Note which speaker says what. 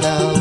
Speaker 1: Down.